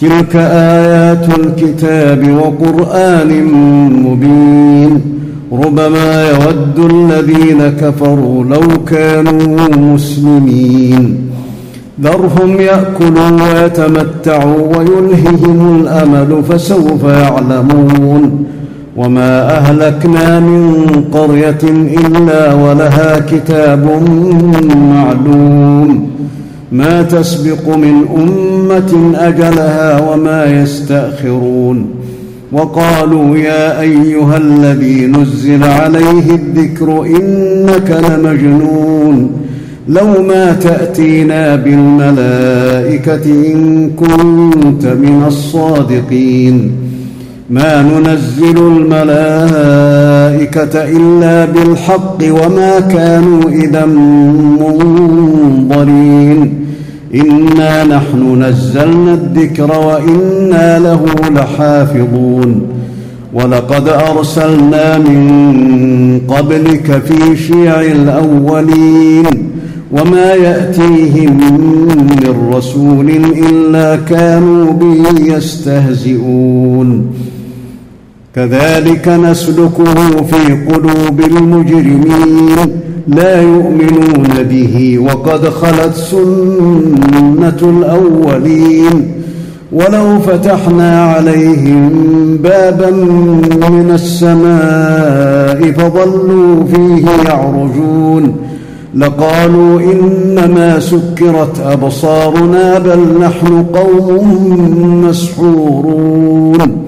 تلك آيات الكتاب وقرآن مبين ربما يود الذين كفروا لو كانوا مسلمين. ذرهم يأكلوا ويتمتعوا ويلههم الأمل فسوف يعلمون. وما أهلكنا من قرية إلا ولها كتاب معلوم. ما تسبق من أمة أجلها وما يستأخرون. وقالوا يا أيها الذي نزل عليه الذكر إنك لمجنون. لو ما تأتينا بالملائكة إن كنت من الصادقين. ما ننزل الملائكة إلا بالحق وما كانوا إذا منظرين. إنا نحن نزلنا الذكر وإنا له لحافظون. ولقد أرسلنا من قبلك في شيع الأولين. وما يأتيهم من رسول إلا كانوا به يستهزئون. كذلك نسلكه في قلوب المجرمين لا يؤمنون به وقد خلت سنة الأولين ولو فتحنا عليهم بابا من السماء فظلوا فيه يعرجون لقالوا إنما سكرت أبصارنا بل نحن قوم مسحورون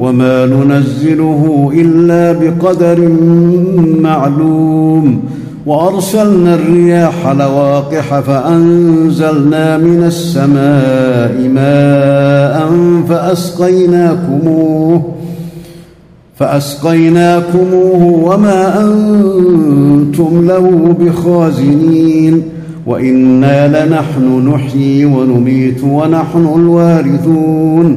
وما ننزله إلا بقدر معلوم. وأرسلنا الرياح لواقح فأنزلنا من السماء ماء فأسقيناكموه فأسقيناكموه وما أنتم له بخازنين. وإنا لنحن نحيي ونميت ونحن الوارثون.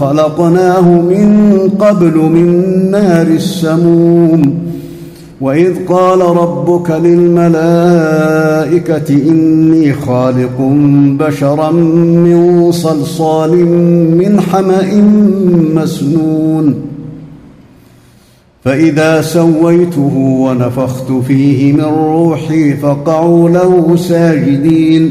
خلقناه من قبل من نار السموم. وإذ قال ربك للملائكة إني خالق بشرا من صلصال من حمأ مسنون. فإذا سويته ونفخت فيه من روحي فقعوا له ساجدين.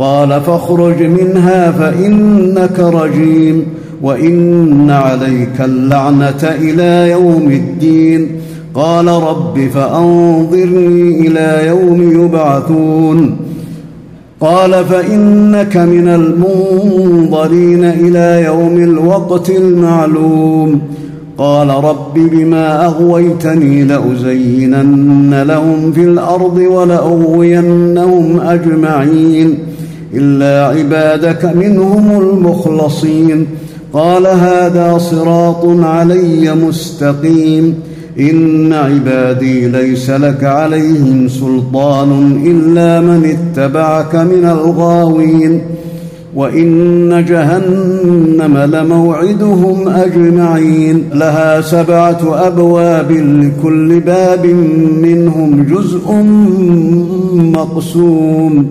قال فاخرج منها فإنك رجيم وإن عليك اللعنة إلى يوم الدين. قال رب فأنظرني إلى يوم يبعثون. قال فإنك من المنظرين إلى يوم الوقت المعلوم. قال رب بما أغويتني لأزينن لهم في الأرض ولأغوينهم أجمعين. إلا عبادك منهم المخلصين. قال هذا صراط علي مستقيم. إن عبادي ليس لك عليهم سلطان إلا من اتبعك من الغاوين. وإن جهنم لموعدهم أجمعين. لها سبعة أبواب لكل باب منهم جزء مقسوم.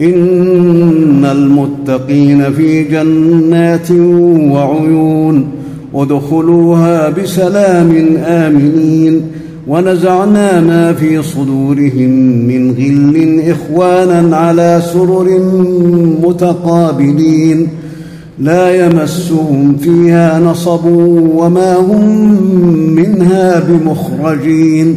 إن المتقين في جنات وعيون ادخلوها بسلام آمنين ونزعنا ما في صدورهم من غل إخوانا على سرر متقابلين لا يمسهم فيها نصب وما هم منها بمخرجين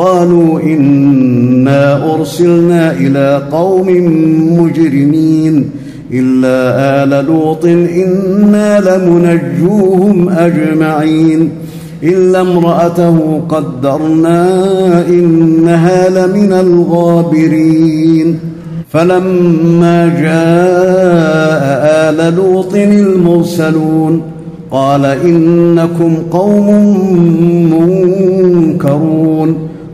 قالوا إنا أرسلنا إلى قوم مجرمين إلا آل لوط إنا لمنجوهم أجمعين إلا امرأته قدرنا إنها لمن الغابرين فلما جاء آل لوط المرسلون قال إنكم قوم منكرون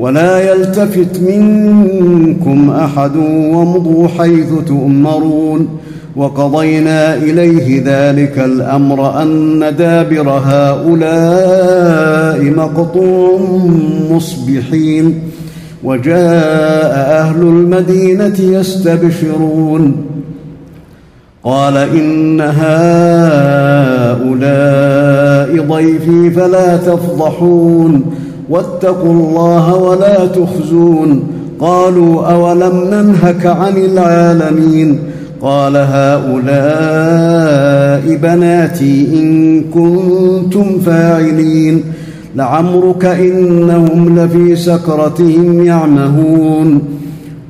ولا يلتفت منكم أحد وامضوا حيث تؤمرون وقضينا إليه ذلك الأمر أن دابر هؤلاء مقطوع مصبحين وجاء أهل المدينة يستبشرون قال إن هؤلاء ضيفي فلا تفضحون واتقوا الله ولا تخزون. قالوا أولم ننهك عن العالمين؟ قال هؤلاء بناتي إن كنتم فاعلين. لعمرك إنهم لفي سكرتهم يعمهون.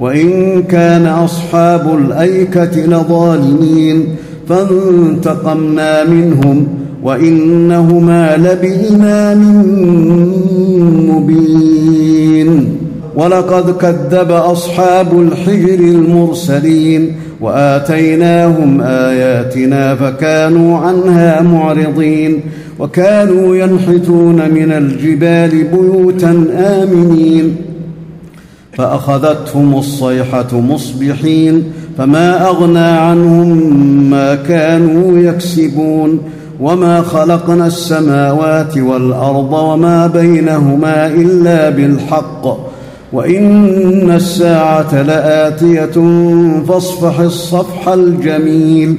وإن كان أصحاب الأيكة لظالمين فانتقمنا منهم وإنهما لبامام مبين. ولقد كذب أصحاب الحجر المرسلين وآتيناهم آياتنا فكانوا عنها معرضين. وكانوا ينحتون من الجبال بيوتا آمنين. فأخذتهم الصيحة مصبحين فما أغنى عنهم ما كانوا يكسبون وما خلقنا السماوات والأرض وما بينهما إلا بالحق وإن الساعة لآتية فاصفح الصفح الجميل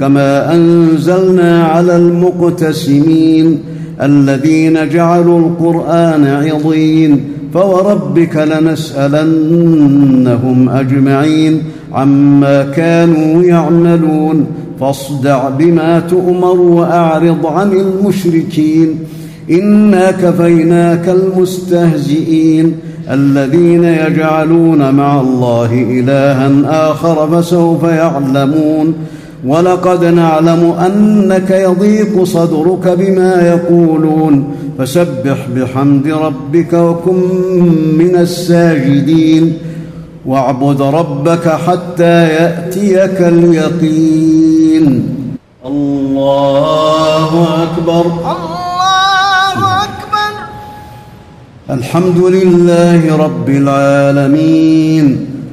كما أنزلنا على المقتسمين الذين جعلوا القرآن عضين فوربك لنسألنهم أجمعين عما كانوا يعملون فاصدع بما تؤمر وأعرض عن المشركين إنا كفيناك المستهزئين الذين يجعلون مع الله إلها آخر فسوف يعلمون ولقد نعلم أنك يضيق صدرك بما يقولون فسبح بحمد ربك وكن من الساجدين واعبد ربك حتى يأتيك اليقين. الله أكبر. الله أكبر. الحمد لله رب العالمين.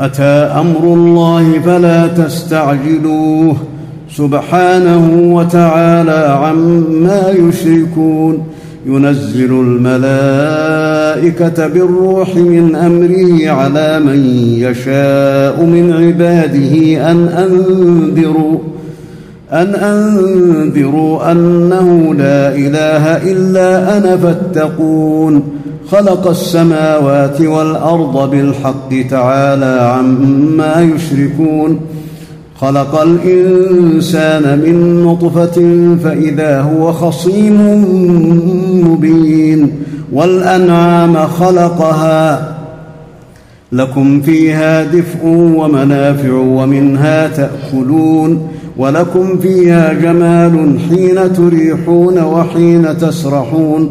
أتى أمر الله فلا تستعجلوه سبحانه وتعالى عما يشركون ينزل الملائكة بالروح من أمره على من يشاء من عباده أن أنذروا أن أنذروا أنه لا إله إلا أنا فاتقون خلق السماوات والأرض بالحق تعالى عما يشركون. خلق الإنسان من نطفة فإذا هو خصيم مبين. والأنعام خلقها. لكم فيها دفء ومنافع ومنها تأكلون. ولكم فيها جمال حين تريحون وحين تسرحون.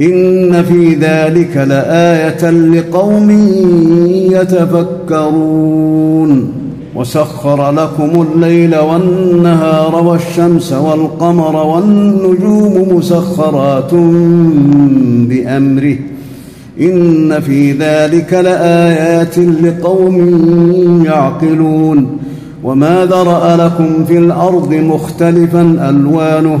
إن في ذلك لآية لقوم يتفكرون. وسخر لكم الليل والنهار والشمس والقمر والنجوم مسخرات بأمره. إن في ذلك لآيات لقوم يعقلون. وما ذرأ لكم في الأرض مختلفا ألوانه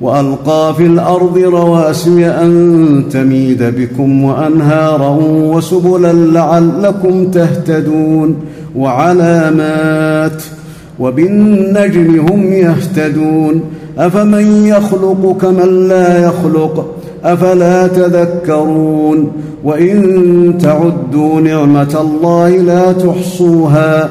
وألقى في الأرض رواسي أن تميد بكم وأنهارا وسبلا لعلكم تهتدون وعلامات وبالنجم هم يهتدون أفمن يخلق كمن لا يخلق أفلا تذكرون وإن تعدوا نعمة الله لا تحصوها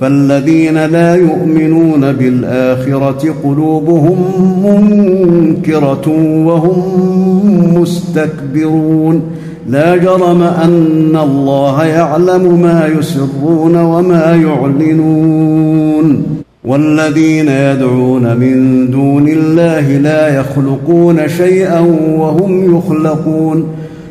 فالذين لا يؤمنون بالآخرة قلوبهم منكرة وهم مستكبرون. لا جرم أن الله يعلم ما يسرون وما يعلنون. والذين يدعون من دون الله لا يخلقون شيئا وهم يخلقون.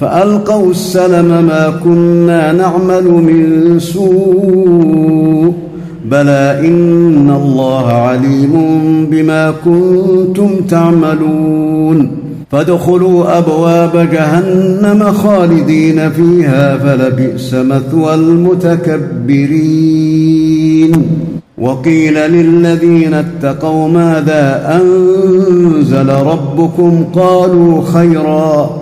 فألقوا السلم ما كنا نعمل من سوء بلى إن الله عليم بما كنتم تعملون فادخلوا أبواب جهنم خالدين فيها فلبئس مثوى المتكبرين وقيل للذين اتقوا ماذا أنزل ربكم قالوا خيرا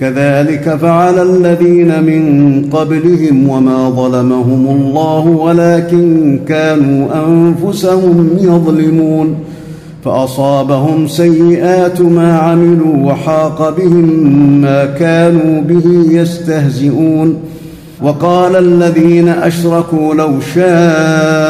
كذلك فعل الذين من قبلهم وما ظلمهم الله ولكن كانوا أنفسهم يظلمون فأصابهم سيئات ما عملوا وحاق بهم ما كانوا به يستهزئون وقال الذين أشركوا لو شاء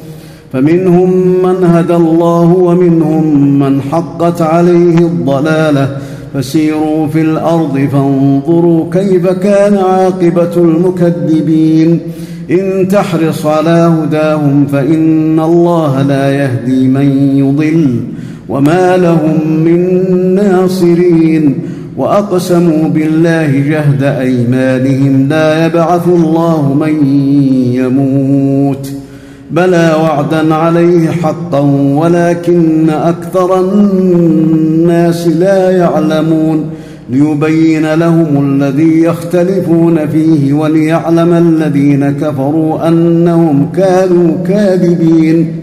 فمنهم من هدى الله ومنهم من حقت عليه الضلالة. فسيروا في الأرض فانظروا كيف كان عاقبة المكذبين. إن تحرص على هداهم فإن الله لا يهدي من يضل. وما لهم من ناصرين. وأقسموا بالله جهد أيمانهم لا يبعث الله من يموت. بلى وعدا عليه حقا ولكن أكثر الناس لا يعلمون. ليبين لهم الذي يختلفون فيه وليعلم الذين كفروا أنهم كانوا كاذبين.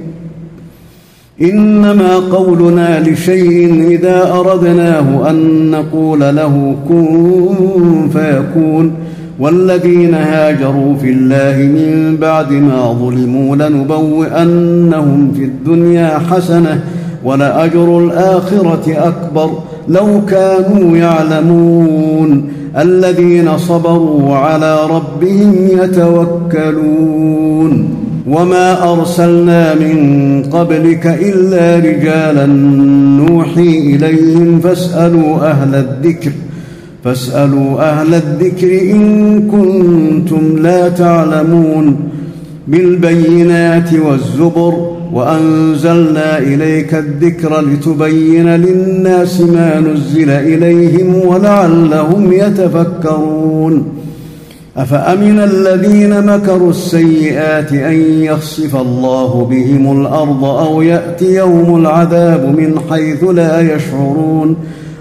إنما قولنا لشيء إذا أردناه أن نقول له كن فيكون. والذين هاجروا في الله من بعد ما ظلموا لنبوئنهم في الدنيا حسنة ولأجر الآخرة أكبر لو كانوا يعلمون الذين صبروا على ربهم يتوكلون وما أرسلنا من قبلك إلا رجالا نوحي إليهم فاسألوا أهل الذكر فاسألوا أهل الذكر إن كنتم لا تعلمون بالبينات والزبر وأنزلنا إليك الذكر لتبين للناس ما نزل إليهم ولعلهم يتفكرون أفأمن الذين مكروا السيئات أن يخسف الله بهم الأرض أو ياتيهم العذاب من حيث لا يشعرون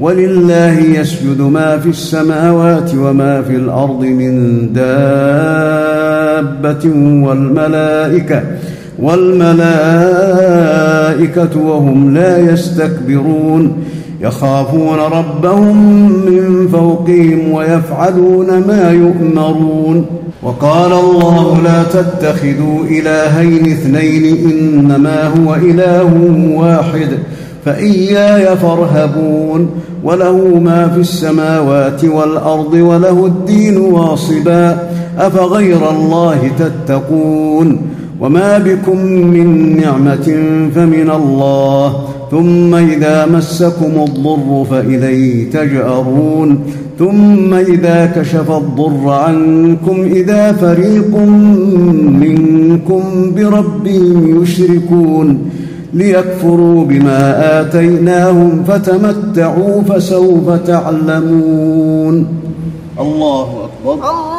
ولله يسجد ما في السماوات وما في الأرض من دابة والملائكة والملائكة وهم لا يستكبرون يخافون ربهم من فوقهم ويفعلون ما يؤمرون وقال الله لا تتخذوا إلهين اثنين إنما هو إله واحد فإياي فارهبون وله ما في السماوات والأرض وله الدين واصبا أفغير الله تتقون وما بكم من نعمة فمن الله ثم إذا مسكم الضر فإليه تجأرون ثم إذا كشف الضر عنكم إذا فريق منكم بربهم يشركون ليكفروا بما آتيناهم فتمتعوا فسوف تعلمون. الله أكبر. الله